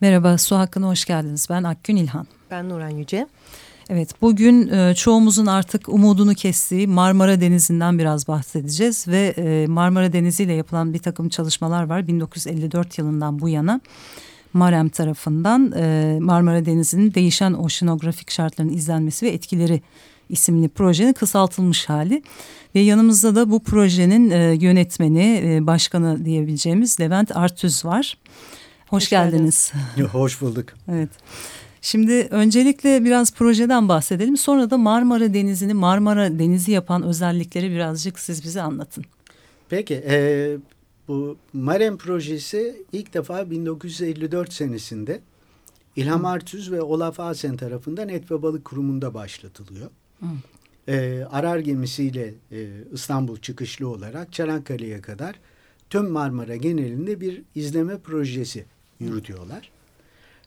Merhaba, Su Hakkı'na hoş geldiniz. Ben Akgün İlhan. Ben Nuran Yüce. Evet, bugün e, çoğumuzun artık umudunu kestiği Marmara Denizi'nden biraz bahsedeceğiz. Ve e, Marmara Denizi ile yapılan bir takım çalışmalar var 1954 yılından bu yana. MAREM tarafından e, Marmara Denizi'nin değişen oşinografik şartların izlenmesi ve etkileri isimli projenin kısaltılmış hali. Ve yanımızda da bu projenin e, yönetmeni, e, başkanı diyebileceğimiz Levent Artüz var. Hoş, Hoş geldiniz. Hoş bulduk. Evet. Şimdi öncelikle biraz projeden bahsedelim. Sonra da Marmara Denizi'ni Marmara Denizi yapan özellikleri birazcık siz bize anlatın. Peki. E, bu Marem projesi ilk defa 1954 senesinde İlham Artüz ve Olaf Asen tarafından Et ve Balık Kurumu'nda başlatılıyor. Hı. E, arar gemisiyle e, İstanbul çıkışlı olarak Çanakkale'ye kadar tüm Marmara genelinde bir izleme projesi yürütüyorlar.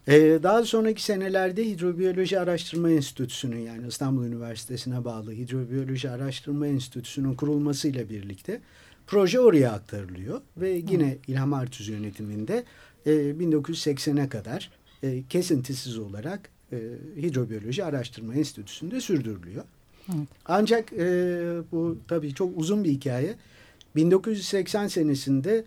Ee, daha sonraki senelerde Hidrobiyoloji Araştırma Enstitüsü'nün yani İstanbul Üniversitesi'ne bağlı Hidrobiyoloji Araştırma Enstitüsü'nün kurulmasıyla birlikte proje oraya aktarılıyor. Ve yine Hı. İlham Artüz yönetiminde e, 1980'e kadar e, kesintisiz olarak e, Hidrobiyoloji Araştırma Enstitüsü'nde sürdürülüyor. Hı. Ancak e, bu tabii çok uzun bir hikaye. 1980 senesinde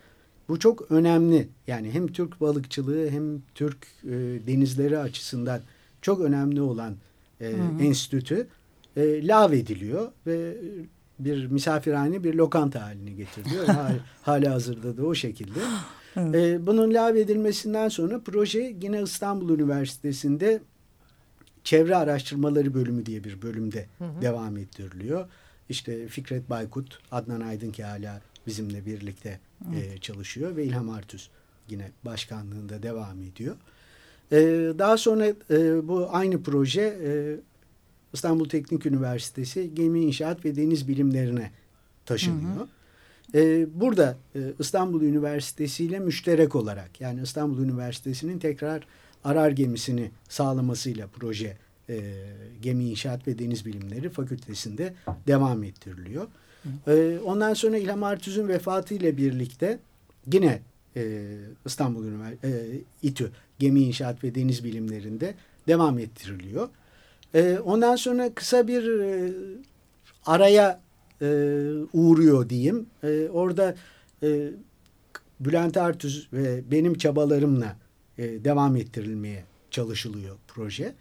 bu çok önemli. Yani hem Türk balıkçılığı hem Türk e, denizleri açısından çok önemli olan e, enstitü e, lav ediliyor ve bir misafirhane bir lokanta haline getiriliyor. Hala hazırda da o şekilde. Evet. E, bunun lav edilmesinden sonra proje yine İstanbul Üniversitesi'nde çevre araştırmaları bölümü diye bir bölümde hı hı. devam ettiriliyor. İşte Fikret Baykut, Adnan Aydın ki hala bizimle birlikte e, çalışıyor ve İlham Artüz yine başkanlığında devam ediyor. E, daha sonra e, bu aynı proje e, İstanbul Teknik Üniversitesi Gemi İnşaat ve Deniz Bilimlerine taşınıyor. Hı hı. E, burada e, İstanbul Üniversitesi ile müşterek olarak yani İstanbul Üniversitesi'nin tekrar arar gemisini sağlamasıyla proje e, Gemi İnşaat ve Deniz Bilimleri Fakültesinde devam ettiriliyor. E, ondan sonra İlham Artüz'ün vefatı ile birlikte yine e, İstanbul Üniversitesi, İTÜ Gemi İnşaat ve Deniz Bilimlerinde devam ettiriliyor. E, ondan sonra kısa bir e, araya e, uğruyor diyeyim. E, orada e, Bülent Artüz ve benim çabalarımla e, devam ettirilmeye çalışılıyor proje.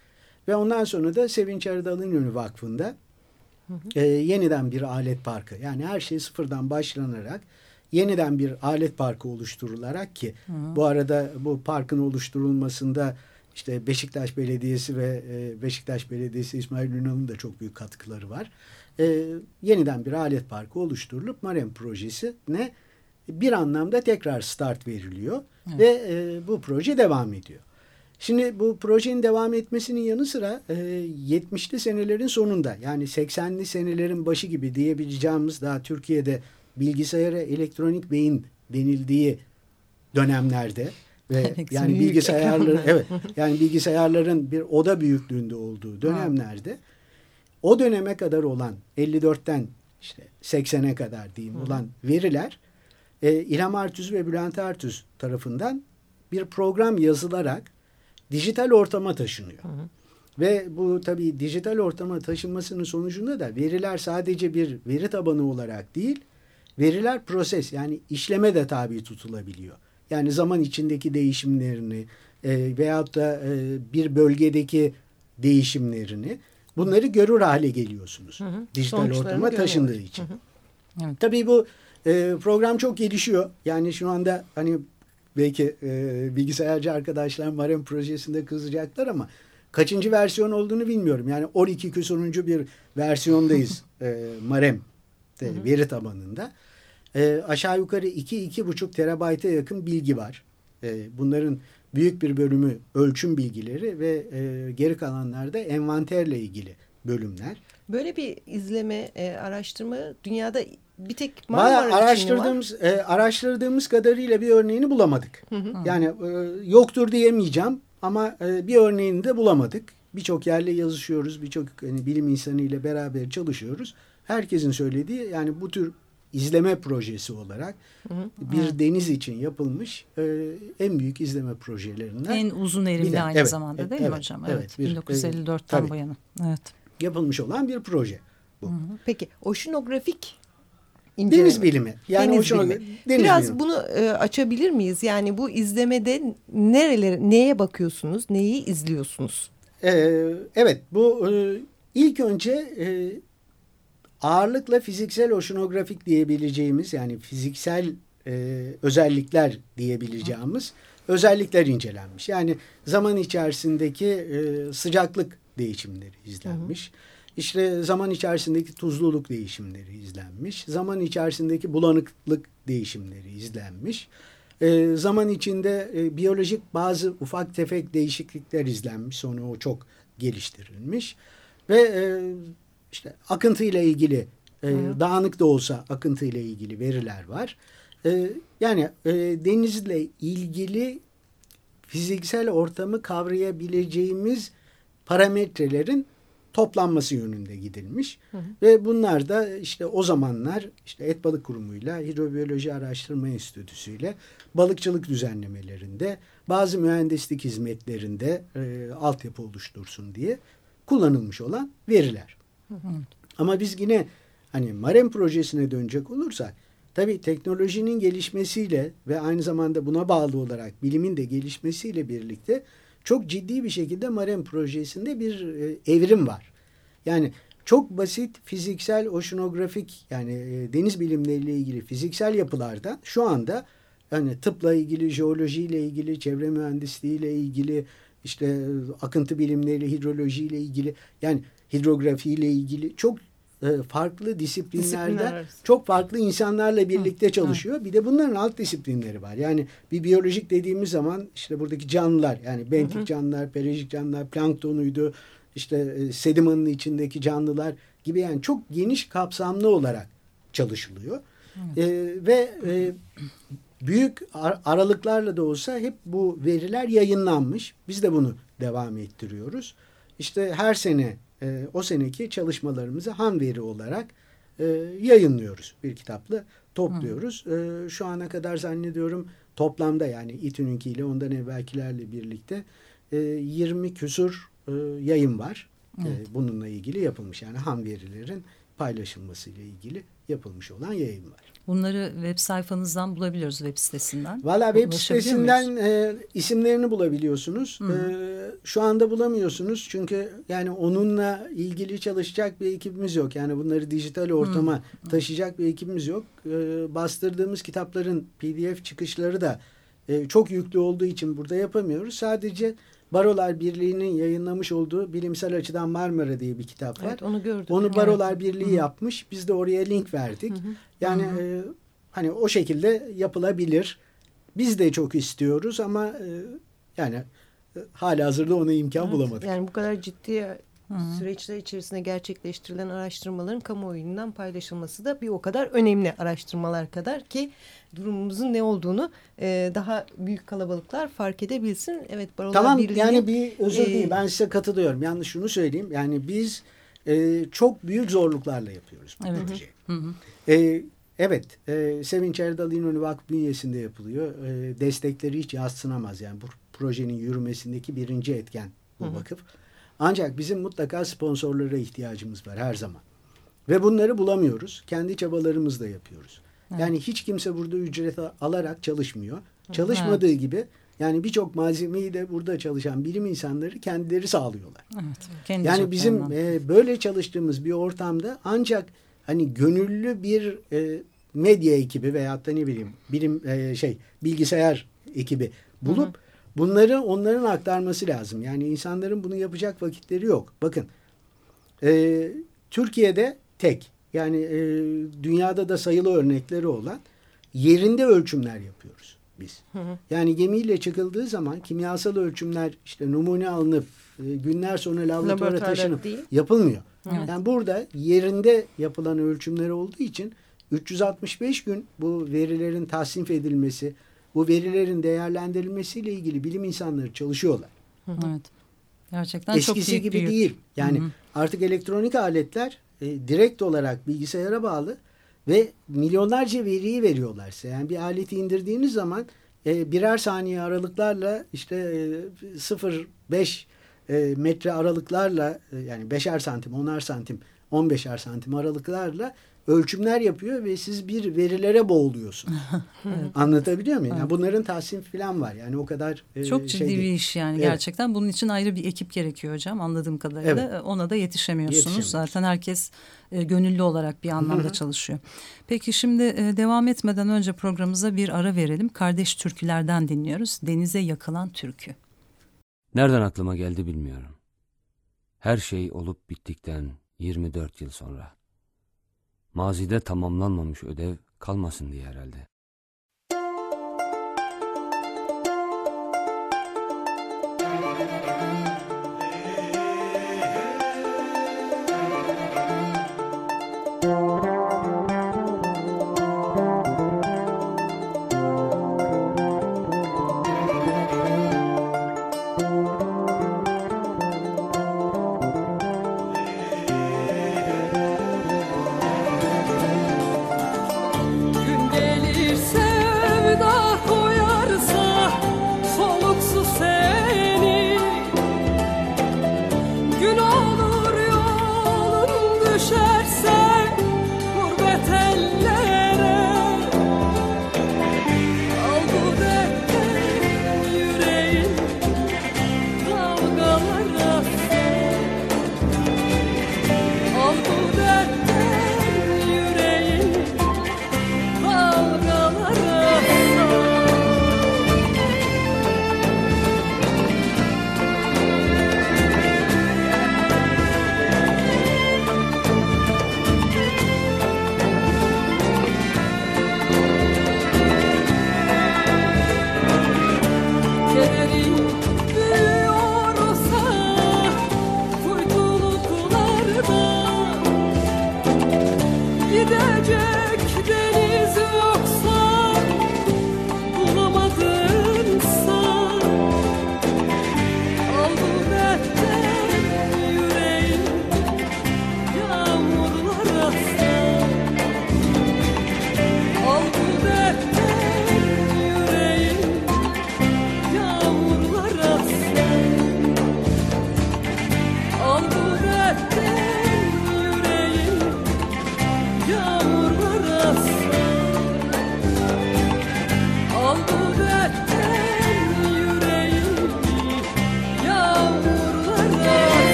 Ve ondan sonra da Sevinç Erdal İnönü Vakfı'nda e, yeniden bir alet parkı yani her şey sıfırdan başlanarak yeniden bir alet parkı oluşturularak ki hı hı. bu arada bu parkın oluşturulmasında işte Beşiktaş Belediyesi ve e, Beşiktaş Belediyesi İsmail Ünal'ın da çok büyük katkıları var. E, yeniden bir alet parkı oluşturulup Marem projesi ne bir anlamda tekrar start veriliyor evet. ve e, bu proje devam ediyor. Şimdi bu projenin devam etmesinin yanı sıra e, 70'li senelerin sonunda yani 80'li senelerin başı gibi diyebileceğimiz daha Türkiye'de bilgisayara elektronik beyin denildiği dönemlerde ve yani bilgisayarların evet yani bilgisayarların bir oda büyüklüğünde olduğu dönemlerde o döneme kadar olan 54'ten işte 80'e kadar diyeyim olan veriler e, İlham Artüz ve Bülent Artüz tarafından bir program yazılarak dijital ortama taşınıyor. Hı hı. Ve bu tabii dijital ortama taşınmasının sonucunda da veriler sadece bir veri tabanı olarak değil, veriler proses yani işleme de tabi tutulabiliyor. Yani zaman içindeki değişimlerini e, veyahut da e, bir bölgedeki değişimlerini bunları görür hale geliyorsunuz. Hı hı. Dijital ortama taşındığı için. Hı hı. Evet. Tabii bu e, program çok gelişiyor. Yani şu anda hani belki e, bilgisayarcı arkadaşlar Marem projesinde kızacaklar ama kaçıncı versiyon olduğunu bilmiyorum. Yani 12 küsuruncu bir versiyondayız e, Marem de, veri tabanında. E, aşağı yukarı 2-2,5 terabayta yakın bilgi var. E, bunların büyük bir bölümü ölçüm bilgileri ve e, geri kalanlarda envanterle ilgili bölümler. Böyle bir izleme, e, araştırma dünyada bir tek Marmara araştırdığımız var. E, araştırdığımız kadarıyla bir örneğini bulamadık. Hı hı. Yani e, yoktur diyemeyeceğim ama e, bir örneğini de bulamadık. Birçok yerle yazışıyoruz, birçok hani, bilim insanı ile beraber çalışıyoruz. Herkesin söylediği yani bu tür izleme projesi olarak hı hı. bir evet. deniz için yapılmış e, en büyük izleme projelerinden. En uzun erimli aynı evet, zamanda evet, değil evet, mi hocam? Evet. evet 1954'ten e, bu yana. Evet. Yapılmış olan bir proje bu. Hı hı. Peki oşinografik İnceleme. Deniz bilimi. Yani deniz bilimi. Deniz Biraz bilimi. bunu e, açabilir miyiz? Yani bu izlemede nereleri, neye bakıyorsunuz, neyi izliyorsunuz? Ee, evet, bu e, ilk önce e, ağırlıkla fiziksel oşinografik diyebileceğimiz yani fiziksel e, özellikler diyebileceğimiz Hı. özellikler incelenmiş. Yani zaman içerisindeki e, sıcaklık değişimleri izlenmiş. Hı. İşte zaman içerisindeki tuzluluk değişimleri izlenmiş. Zaman içerisindeki bulanıklık değişimleri izlenmiş. E, zaman içinde e, biyolojik bazı ufak tefek değişiklikler izlenmiş. Sonra o çok geliştirilmiş. Ve e, işte akıntı ile ilgili e, dağınık da olsa akıntı ile ilgili veriler var. E, yani e, denizle ilgili fiziksel ortamı kavrayabileceğimiz parametrelerin toplanması yönünde gidilmiş. Hı hı. Ve bunlar da işte o zamanlar işte Et Balık Kurumu'yla Hidrobiyoloji Araştırma Enstitüsü'yle balıkçılık düzenlemelerinde bazı mühendislik hizmetlerinde e, altyapı oluştursun diye kullanılmış olan veriler. Hı hı. Ama biz yine hani Marem projesine dönecek olursak tabii teknolojinin gelişmesiyle ve aynı zamanda buna bağlı olarak bilimin de gelişmesiyle birlikte çok ciddi bir şekilde Marem projesinde bir e, evrim var. Yani çok basit fiziksel oşinografik yani e, deniz bilimleriyle ilgili fiziksel yapılardan şu anda yani tıpla ilgili, jeolojiyle ilgili, çevre mühendisliğiyle ilgili, işte e, akıntı bilimleriyle, hidrolojiyle ilgili yani hidrografiyle ilgili çok farklı disiplinlerde Disiplinler çok farklı insanlarla birlikte çalışıyor. Bir de bunların alt disiplinleri var. Yani bir biyolojik dediğimiz zaman işte buradaki canlılar yani bentik canlılar, perejik canlılar, planktonuydu, işte e, sedimanın içindeki canlılar gibi yani çok geniş kapsamlı olarak çalışılıyor. E, ve e, büyük ar aralıklarla da olsa hep bu veriler yayınlanmış. Biz de bunu devam ettiriyoruz. İşte her sene e, o seneki çalışmalarımızı ham veri olarak e, yayınlıyoruz. Bir kitapla topluyoruz. E, şu ana kadar zannediyorum toplamda yani İTÜ'nünki ile ondan evvelkilerle birlikte e, 20 küsur e, yayın var. E, evet. E, bununla ilgili yapılmış. Yani ham verilerin paylaşılması ile ilgili yapılmış olan yayın var. Bunları web sayfanızdan bulabiliyoruz web sitesinden. Valla web sitesinden e, isimlerini bulabiliyorsunuz. E, şu anda bulamıyorsunuz çünkü yani onunla ilgili çalışacak bir ekibimiz yok. Yani bunları dijital ortama Hı. taşıyacak bir ekibimiz yok. E, bastırdığımız kitapların pdf çıkışları da e, çok yüklü olduğu için burada yapamıyoruz. Sadece Barolar Birliği'nin yayınlamış olduğu Bilimsel Açıdan Marmara diye bir kitap var. Evet, onu gördüm. Onu Barolar evet. Birliği Hı -hı. yapmış. Biz de oraya link verdik. Hı -hı. Yani Hı -hı. E, hani o şekilde yapılabilir. Biz de çok istiyoruz ama e, yani e, hala hazırda ona imkan evet, bulamadık. Yani bu kadar ciddi Hı. süreçler içerisinde gerçekleştirilen araştırmaların kamuoyundan paylaşılması da bir o kadar önemli araştırmalar kadar ki durumumuzun ne olduğunu e, daha büyük kalabalıklar fark edebilsin. Evet Barolar Tamam Birliği, yani bir özür e, değil ben size katılıyorum. Yalnız şunu söyleyeyim yani biz e, çok büyük zorluklarla yapıyoruz bu evet. projeyi. Hı hı. E, evet e, Sevinç Erdal İnönü Vakfı bünyesinde yapılıyor. E, destekleri hiç yatsınamaz yani bu projenin yürümesindeki birinci etken bu hı hı. Ancak bizim mutlaka sponsorlara ihtiyacımız var her zaman. Ve bunları bulamıyoruz. Kendi çabalarımızla yapıyoruz. Evet. Yani hiç kimse burada ücret alarak çalışmıyor. Çalışmadığı evet. gibi yani birçok malzemeyi de burada çalışan bilim insanları kendileri sağlıyorlar. Evet, kendi yani bizim e, böyle çalıştığımız bir ortamda ancak hani gönüllü bir e, medya ekibi veyahut da ne bileyim bilim e, şey bilgisayar ekibi bulup hı hı. Bunları onların aktarması lazım. Yani insanların bunu yapacak vakitleri yok. Bakın e, Türkiye'de tek yani e, dünyada da sayılı örnekleri olan yerinde ölçümler yapıyoruz biz. Hı hı. Yani gemiyle çıkıldığı zaman kimyasal ölçümler işte numune alınıp e, günler sonra laboratuvara taşınıp değil. yapılmıyor. Evet. Yani burada yerinde yapılan ölçümler olduğu için 365 gün bu verilerin tasnif edilmesi, bu verilerin değerlendirilmesiyle ilgili bilim insanları çalışıyorlar. Evet. Gerçekten Eskisi çok büyük gibi büyük. değil. Yani Hı -hı. artık elektronik aletler e, direkt olarak bilgisayara bağlı ve milyonlarca veriyi veriyorlar size. Yani bir aleti indirdiğiniz zaman e, birer saniye aralıklarla işte e, 0-5 e, metre aralıklarla e, yani beşer santim, onar santim, 15'er santim aralıklarla ölçümler yapıyor ve siz bir verilere boğuluyorsunuz. evet. Anlatabiliyor muyum? Evet. Yani bunların tahsin falan var. Yani o kadar e, Çok ciddi şey bir iş yani evet. gerçekten. Bunun için ayrı bir ekip gerekiyor hocam anladığım kadarıyla. Evet. Ona da yetişemiyorsunuz. Zaten herkes e, gönüllü olarak bir anlamda çalışıyor. Peki şimdi e, devam etmeden önce programımıza bir ara verelim. Kardeş türkülerden dinliyoruz. Denize yakılan türkü. Nereden aklıma geldi bilmiyorum. Her şey olup bittikten 24 yıl sonra. Mazide tamamlanmamış ödev kalmasın diye herhalde. 绝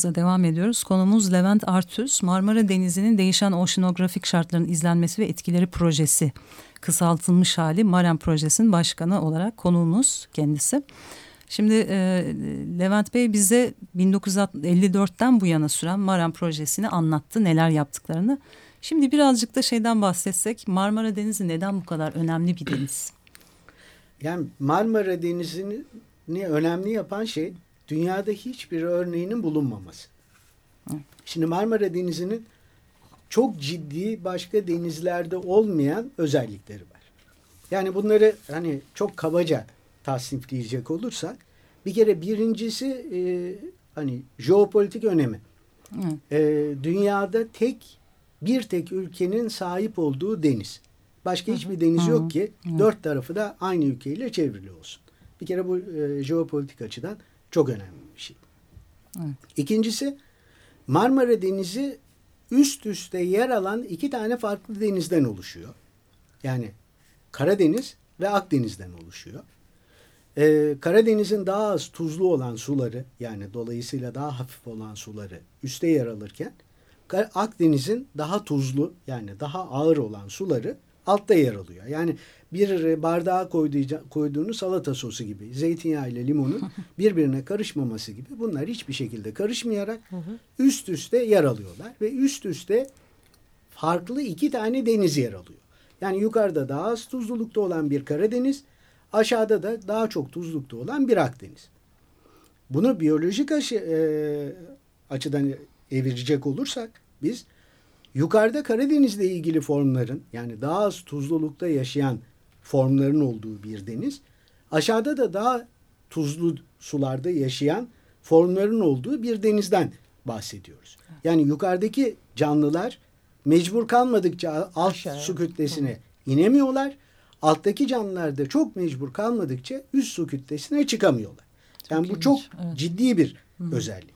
programımıza devam ediyoruz. Konumuz Levent Artüz, Marmara Denizi'nin değişen oşinografik şartların izlenmesi ve etkileri projesi. Kısaltılmış hali Marem Projesi'nin başkanı olarak konuğumuz kendisi. Şimdi e, Levent Bey bize 1954'ten bu yana süren Marem Projesi'ni anlattı, neler yaptıklarını. Şimdi birazcık da şeyden bahsetsek, Marmara Denizi neden bu kadar önemli bir deniz? Yani Marmara Denizi'ni önemli yapan şey dünyada hiçbir örneğinin bulunmaması. Şimdi Marmara Denizi'nin çok ciddi başka denizlerde olmayan özellikleri var. Yani bunları hani çok kabaca tasnifleyecek olursak bir kere birincisi e, hani jeopolitik önemi. E, dünyada tek bir tek ülkenin sahip olduğu deniz. Başka hiçbir deniz yok ki dört tarafı da aynı ülkeyle çevrili olsun. Bir kere bu e, jeopolitik açıdan çok önemli bir şey. Evet. İkincisi Marmara Denizi üst üste yer alan iki tane farklı denizden oluşuyor. Yani Karadeniz ve Akdeniz'den oluşuyor. Ee, Karadeniz'in daha az tuzlu olan suları yani dolayısıyla daha hafif olan suları üste yer alırken Akdeniz'in daha tuzlu yani daha ağır olan suları altta yer alıyor. Yani bir bardağa koyduğunuz salata sosu gibi zeytinyağı ile limonun birbirine karışmaması gibi bunlar hiçbir şekilde karışmayarak üst üste yer alıyorlar ve üst üste farklı iki tane deniz yer alıyor. Yani yukarıda daha az tuzlulukta olan bir Karadeniz, aşağıda da daha çok tuzlukta olan bir Akdeniz. Bunu biyolojik aşı, e, açıdan evirecek olursak biz yukarıda Karadeniz'le ilgili formların yani daha az tuzlulukta yaşayan formların olduğu bir deniz, aşağıda da daha tuzlu sularda yaşayan formların olduğu bir denizden bahsediyoruz. Yani yukarıdaki canlılar mecbur kalmadıkça alt Aşağı. su kütlesine Hı. inemiyorlar. Alttaki canlılar da çok mecbur kalmadıkça üst su kütlesine çıkamıyorlar. Çok yani ilginç. bu çok evet. ciddi bir Hı. özellik.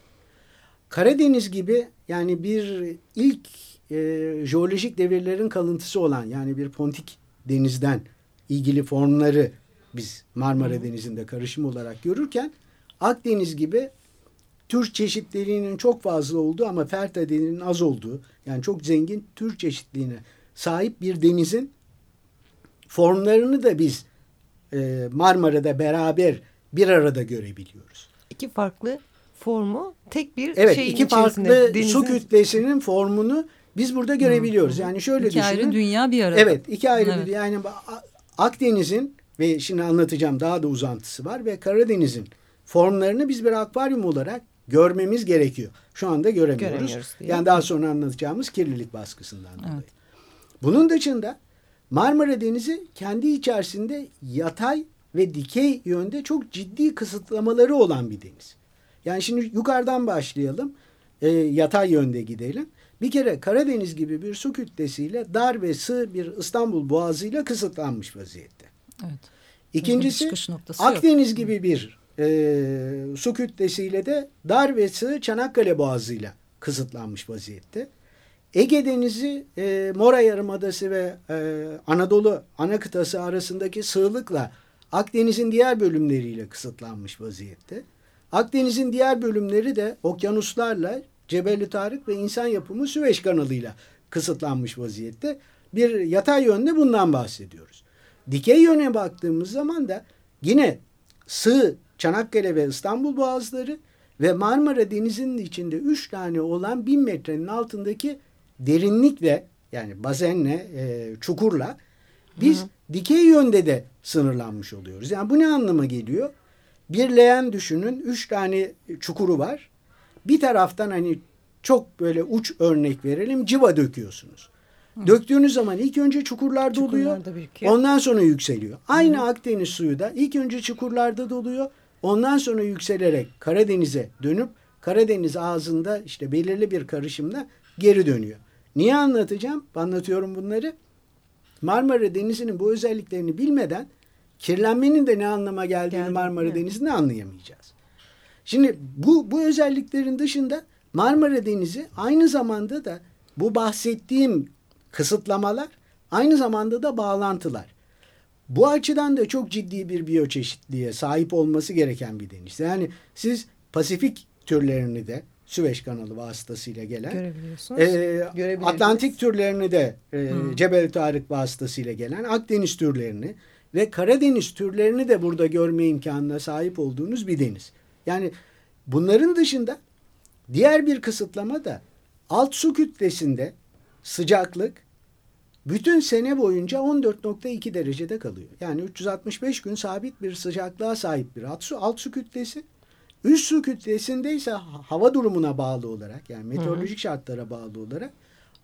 Karadeniz gibi yani bir ilk e, jeolojik devirlerin kalıntısı olan yani bir pontik denizden ilgili formları biz Marmara. Denizi'nde karışım olarak görürken Akdeniz gibi tür çeşitliliğinin çok fazla olduğu ama fertilitenin az olduğu yani çok zengin tür çeşitliliğine sahip bir denizin formlarını da biz e, Marmara'da beraber bir arada görebiliyoruz. İki farklı formu tek bir evet, şeyin iki farklı denizin... su kütlesinin formunu biz burada görebiliyoruz. Yani şöyle iki düşünün. ayrı dünya bir arada. Evet iki ayrı evet. bir yani Akdeniz'in ve şimdi anlatacağım daha da uzantısı var ve Karadeniz'in formlarını biz bir akvaryum olarak görmemiz gerekiyor. Şu anda göremiyoruz. göremiyoruz yani daha sonra anlatacağımız kirlilik baskısından dolayı. Evet. Bunun dışında Marmara Denizi kendi içerisinde yatay ve dikey yönde çok ciddi kısıtlamaları olan bir deniz. Yani şimdi yukarıdan başlayalım. E, yatay yönde gidelim. Bir kere Karadeniz gibi bir su kütlesiyle dar ve sığ bir İstanbul boğazıyla kısıtlanmış vaziyette. Evet. İkincisi Akdeniz yok. gibi bir e, su kütlesiyle de dar ve sığ Çanakkale Boğazı'yla kısıtlanmış vaziyette. Ege Denizi, e, Mora Yarımadası ve e, Anadolu ana kıtası arasındaki sığlıkla Akdeniz'in diğer bölümleriyle kısıtlanmış vaziyette. Akdeniz'in diğer bölümleri de okyanuslarla Cebeli Tarık ve insan yapımı Süveyş kanalıyla kısıtlanmış vaziyette. Bir yatay yönde bundan bahsediyoruz. Dikey yöne baktığımız zaman da yine sığ Çanakkale ve İstanbul boğazları ve Marmara Denizi'nin içinde üç tane olan bin metrenin altındaki derinlikle yani bazenle, e, çukurla biz hı hı. dikey yönde de sınırlanmış oluyoruz. Yani bu ne anlama geliyor? Bir leğen düşünün. Üç tane çukuru var. Bir taraftan hani çok böyle uç örnek verelim. Civa döküyorsunuz. Hı. Döktüğünüz zaman ilk önce çukurlarda oluyor. Ondan sonra yükseliyor. Aynı Hı. Akdeniz suyu da ilk önce çukurlarda doluyor. Ondan sonra yükselerek Karadeniz'e dönüp Karadeniz ağzında işte belirli bir karışımla geri dönüyor. Niye anlatacağım? Anlatıyorum bunları. Marmara Denizi'nin bu özelliklerini bilmeden kirlenmenin de ne anlama geldiğini Geldim, Marmara evet. Denizi'nde anlayamayacağız. Şimdi bu, bu özelliklerin dışında Marmara Denizi aynı zamanda da bu bahsettiğim kısıtlamalar aynı zamanda da bağlantılar. Bu açıdan da çok ciddi bir biyoçeşitliğe sahip olması gereken bir deniz. Yani siz Pasifik türlerini de Süveyş kanalı vasıtasıyla gelen e, Atlantik türlerini de e, Cebel Tarık vasıtasıyla gelen Akdeniz türlerini ve Karadeniz türlerini de burada görme imkanına sahip olduğunuz bir deniz. Yani bunların dışında diğer bir kısıtlama da alt su kütlesinde sıcaklık bütün sene boyunca 14.2 derecede kalıyor. Yani 365 gün sabit bir sıcaklığa sahip bir alt su, alt su kütlesi. Üst su kütlesinde ise hava durumuna bağlı olarak yani meteorolojik şartlara bağlı olarak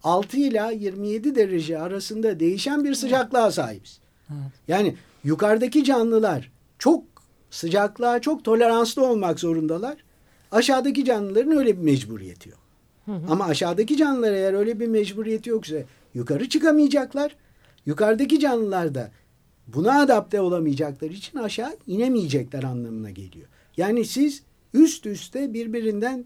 6 ila 27 derece arasında değişen bir sıcaklığa sahibiz. Evet. Yani yukarıdaki canlılar çok sıcaklığa çok toleranslı olmak zorundalar. Aşağıdaki canlıların öyle bir mecburiyeti yok. Hı hı. Ama aşağıdaki canlılar eğer öyle bir mecburiyeti yoksa yukarı çıkamayacaklar. Yukarıdaki canlılar da buna adapte olamayacakları için aşağı inemeyecekler anlamına geliyor. Yani siz üst üste birbirinden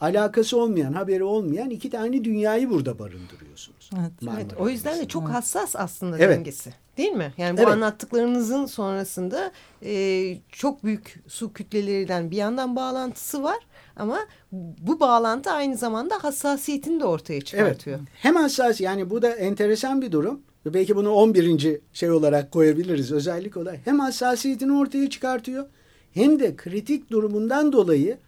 alakası olmayan, haberi olmayan iki tane dünyayı burada barındırıyorsunuz. Evet, evet o yüzden de çok hassas aslında evet. dengesi. Değil mi? Yani bu evet. anlattıklarınızın sonrasında e, çok büyük su kütlelerinden bir yandan bağlantısı var ama bu bağlantı aynı zamanda hassasiyetini de ortaya çıkartıyor. Evet. Hem hassas yani bu da enteresan bir durum. belki bunu 11. şey olarak koyabiliriz özellik olarak. Hem hassasiyetini ortaya çıkartıyor hem de kritik durumundan dolayı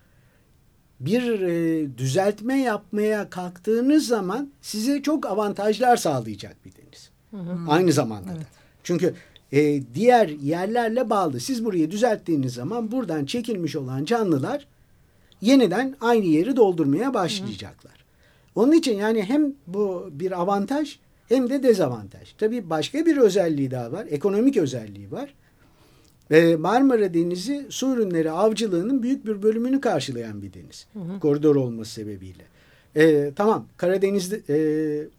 bir e, düzeltme yapmaya kalktığınız zaman size çok avantajlar sağlayacak bir deniz. Hı hı. Aynı zamanda evet. da. Çünkü e, diğer yerlerle bağlı. Siz burayı düzelttiğiniz zaman buradan çekilmiş olan canlılar yeniden aynı yeri doldurmaya başlayacaklar. Hı. Onun için yani hem bu bir avantaj hem de dezavantaj. Tabii başka bir özelliği daha var. Ekonomik özelliği var. Ve Marmara Denizi su ürünleri avcılığının büyük bir bölümünü karşılayan bir deniz. Hı hı. Koridor olması sebebiyle. Ee, tamam Karadeniz'de e,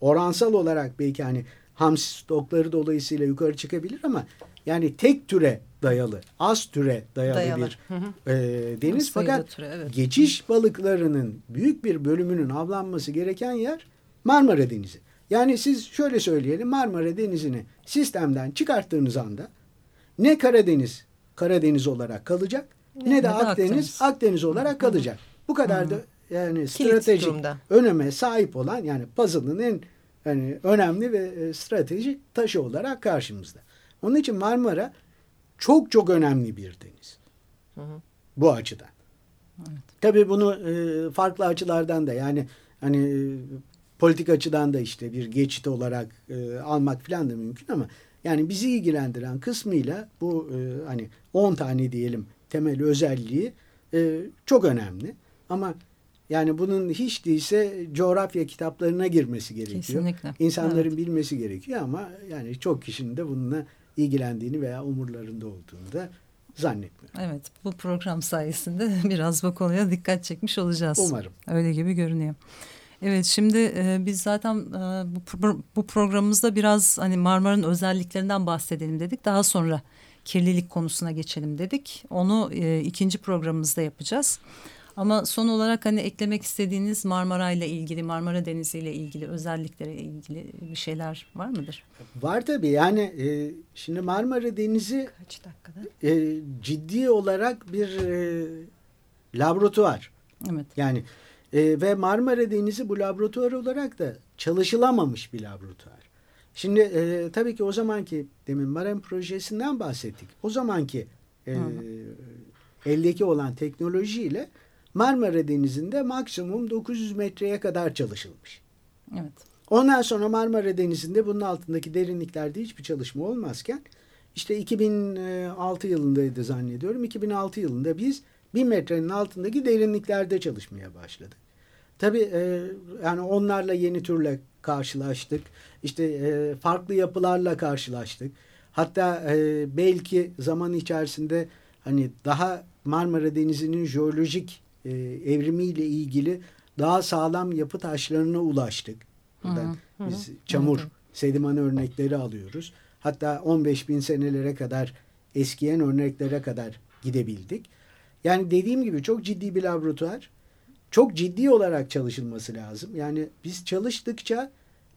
oransal olarak belki hani hamsi stokları dolayısıyla yukarı çıkabilir ama yani tek türe dayalı, az türe dayalı, dayalı. bir hı hı. E, deniz. Fakat türe, evet. geçiş balıklarının büyük bir bölümünün avlanması gereken yer Marmara Denizi. Yani siz şöyle söyleyelim Marmara Denizi'ni sistemden çıkarttığınız anda ne Karadeniz Karadeniz olarak kalacak ne, ne de Akdeniz, Akdeniz Akdeniz olarak kalacak. Bu kadar da yani stratejik öneme sahip olan yani puzzle'ın en yani önemli ve e, stratejik taşı olarak karşımızda. Onun için Marmara çok çok önemli bir deniz. Hı hı. Bu açıdan. Evet. Tabii bunu e, farklı açılardan da yani hani e, politik açıdan da işte bir geçit olarak e, almak falan da mümkün ama yani bizi ilgilendiren kısmıyla bu e, hani 10 tane diyelim temel özelliği e, çok önemli. Ama yani bunun hiç değilse coğrafya kitaplarına girmesi gerekiyor. Kesinlikle. İnsanların evet. bilmesi gerekiyor ama yani çok kişinin de bununla ilgilendiğini veya umurlarında olduğunu da zannetmiyorum. Evet bu program sayesinde biraz bu konuya dikkat çekmiş olacağız. Umarım. Öyle gibi görünüyor. Evet şimdi e, biz zaten e, bu, bu programımızda biraz hani Marmara'nın özelliklerinden bahsedelim dedik. Daha sonra kirlilik konusuna geçelim dedik. Onu e, ikinci programımızda yapacağız. Ama son olarak hani eklemek istediğiniz Marmara ile ilgili, Marmara Denizi ile ilgili özelliklere ilgili bir şeyler var mıdır? Var tabii. Yani e, şimdi Marmara Denizi kaç dakikada? E, ciddi olarak bir e, laboratuvar. Evet. Yani e, ve Marmara Denizi bu laboratuvar olarak da çalışılamamış bir laboratuvar. Şimdi e, tabii ki o zamanki demin Marem projesinden bahsettik. O zamanki e, eldeki olan teknolojiyle Marmara Denizi'nde maksimum 900 metreye kadar çalışılmış. Evet. Ondan sonra Marmara Denizi'nde bunun altındaki derinliklerde hiçbir çalışma olmazken işte 2006 yılındaydı zannediyorum. 2006 yılında biz 1000 metrenin altındaki derinliklerde çalışmaya başladık. Tabii e, yani onlarla yeni türle karşılaştık. İşte e, farklı yapılarla karşılaştık. Hatta e, belki zaman içerisinde hani daha Marmara Denizi'nin jeolojik e, evrimiyle ilgili daha sağlam yapı taşlarına ulaştık. Buradan hı hı. biz çamur, hı hı. sediman örnekleri alıyoruz. Hatta 15 bin senelere kadar eskiyen örneklere kadar gidebildik. Yani dediğim gibi çok ciddi bir laboratuvar. Çok ciddi olarak çalışılması lazım. Yani biz çalıştıkça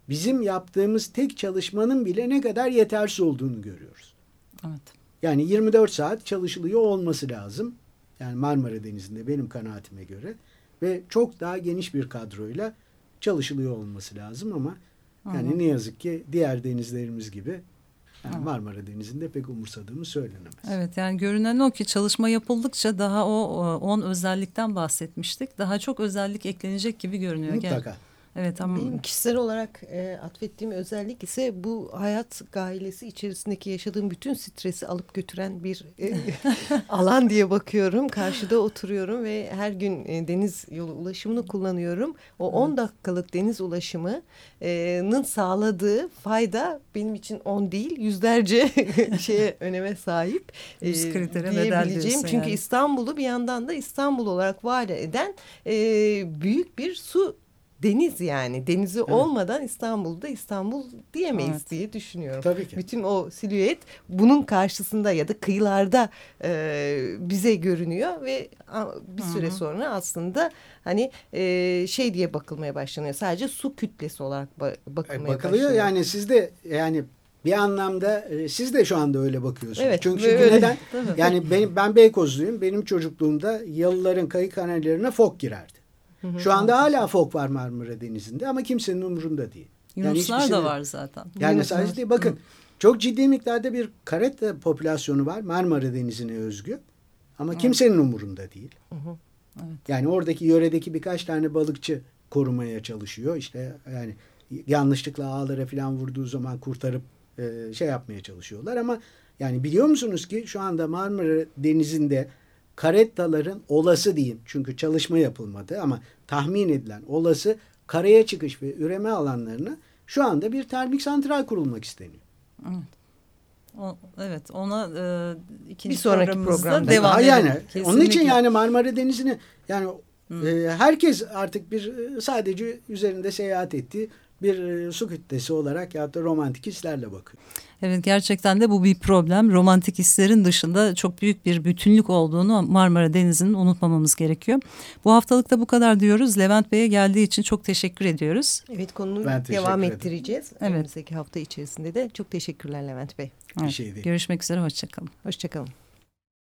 bizim yaptığımız tek çalışmanın bile ne kadar yetersiz olduğunu görüyoruz. Evet. Yani 24 saat çalışılıyor olması lazım. Yani Marmara Denizi'nde benim kanaatime göre ve çok daha geniş bir kadroyla çalışılıyor olması lazım ama yani Hı -hı. ne yazık ki diğer denizlerimiz gibi yani Marmara Denizi'nde pek umursadığımız söylenemez. Evet yani görünen o ki çalışma yapıldıkça daha o 10 özellikten bahsetmiştik. Daha çok özellik eklenecek gibi görünüyor. Mutlaka. Gel. Evet ama benim kişisel olarak e, atfettiğim özellik ise bu hayat gailesi içerisindeki yaşadığım bütün stresi alıp götüren bir e, alan diye bakıyorum. Karşıda oturuyorum ve her gün e, deniz yolu ulaşımını kullanıyorum. O 10 dakikalık deniz ulaşımının sağladığı fayda benim için 10 değil yüzlerce şeye öneme sahip e, diyebileceğim. Çünkü yani. İstanbul'u bir yandan da İstanbul olarak var eden e, büyük bir su deniz yani. Denizi evet. olmadan İstanbul'da İstanbul diyemeyiz evet. diye düşünüyorum. Tabii ki. Bütün o silüet bunun karşısında ya da kıyılarda e, bize görünüyor ve bir süre Hı -hı. sonra aslında hani e, şey diye bakılmaya başlanıyor. Sadece su kütlesi olarak ba bakılmaya e, bakılıyor. Başlanıyor. Yani siz de yani bir anlamda e, siz de şu anda öyle bakıyorsunuz. Evet, çünkü, çünkü neden? yani benim ben Beykozluyum. Benim çocukluğumda yalıların kayık kanallerine fok girerdi. Şu anda hala fok var Marmara Denizi'nde ama kimsenin umurunda değil. Yunuslar hiçbir da şey- var zaten. Yani Yunuslar. sadece değil bakın çok ciddi miktarda bir karetta popülasyonu var Marmara Denizi'ne özgü. Ama kimsenin umurunda değil. Evet. Yani oradaki yöredeki birkaç tane balıkçı korumaya çalışıyor. İşte yani yanlışlıkla ağlara falan vurduğu zaman kurtarıp e, şey yapmaya çalışıyorlar ama yani biliyor musunuz ki şu anda Marmara Denizi'nde karettaların olası diyeyim çünkü çalışma yapılmadı ama tahmin edilen olası karaya çıkış ve üreme alanlarına şu anda bir termik santral kurulmak isteniyor. O, evet ona e, ikinci Bir sonraki programımızda programda. devam edelim. yani onun için yani Marmara Denizi'ni yani e, herkes artık bir e, sadece üzerinde seyahat ettiği bir e, su kütlesi olarak ya da romantik hislerle bakıyor. Evet gerçekten de bu bir problem. Romantik hislerin dışında çok büyük bir bütünlük olduğunu Marmara Denizi'nin unutmamamız gerekiyor. Bu haftalıkta bu kadar diyoruz. Levent Bey'e geldiği için çok teşekkür ediyoruz. Evet konunu devam ederim. ettireceğiz. Evet. Önümüzdeki hafta içerisinde de çok teşekkürler Levent Bey. Bir şey değil. Görüşmek üzere, hoşçakalın. Hoşçakalın.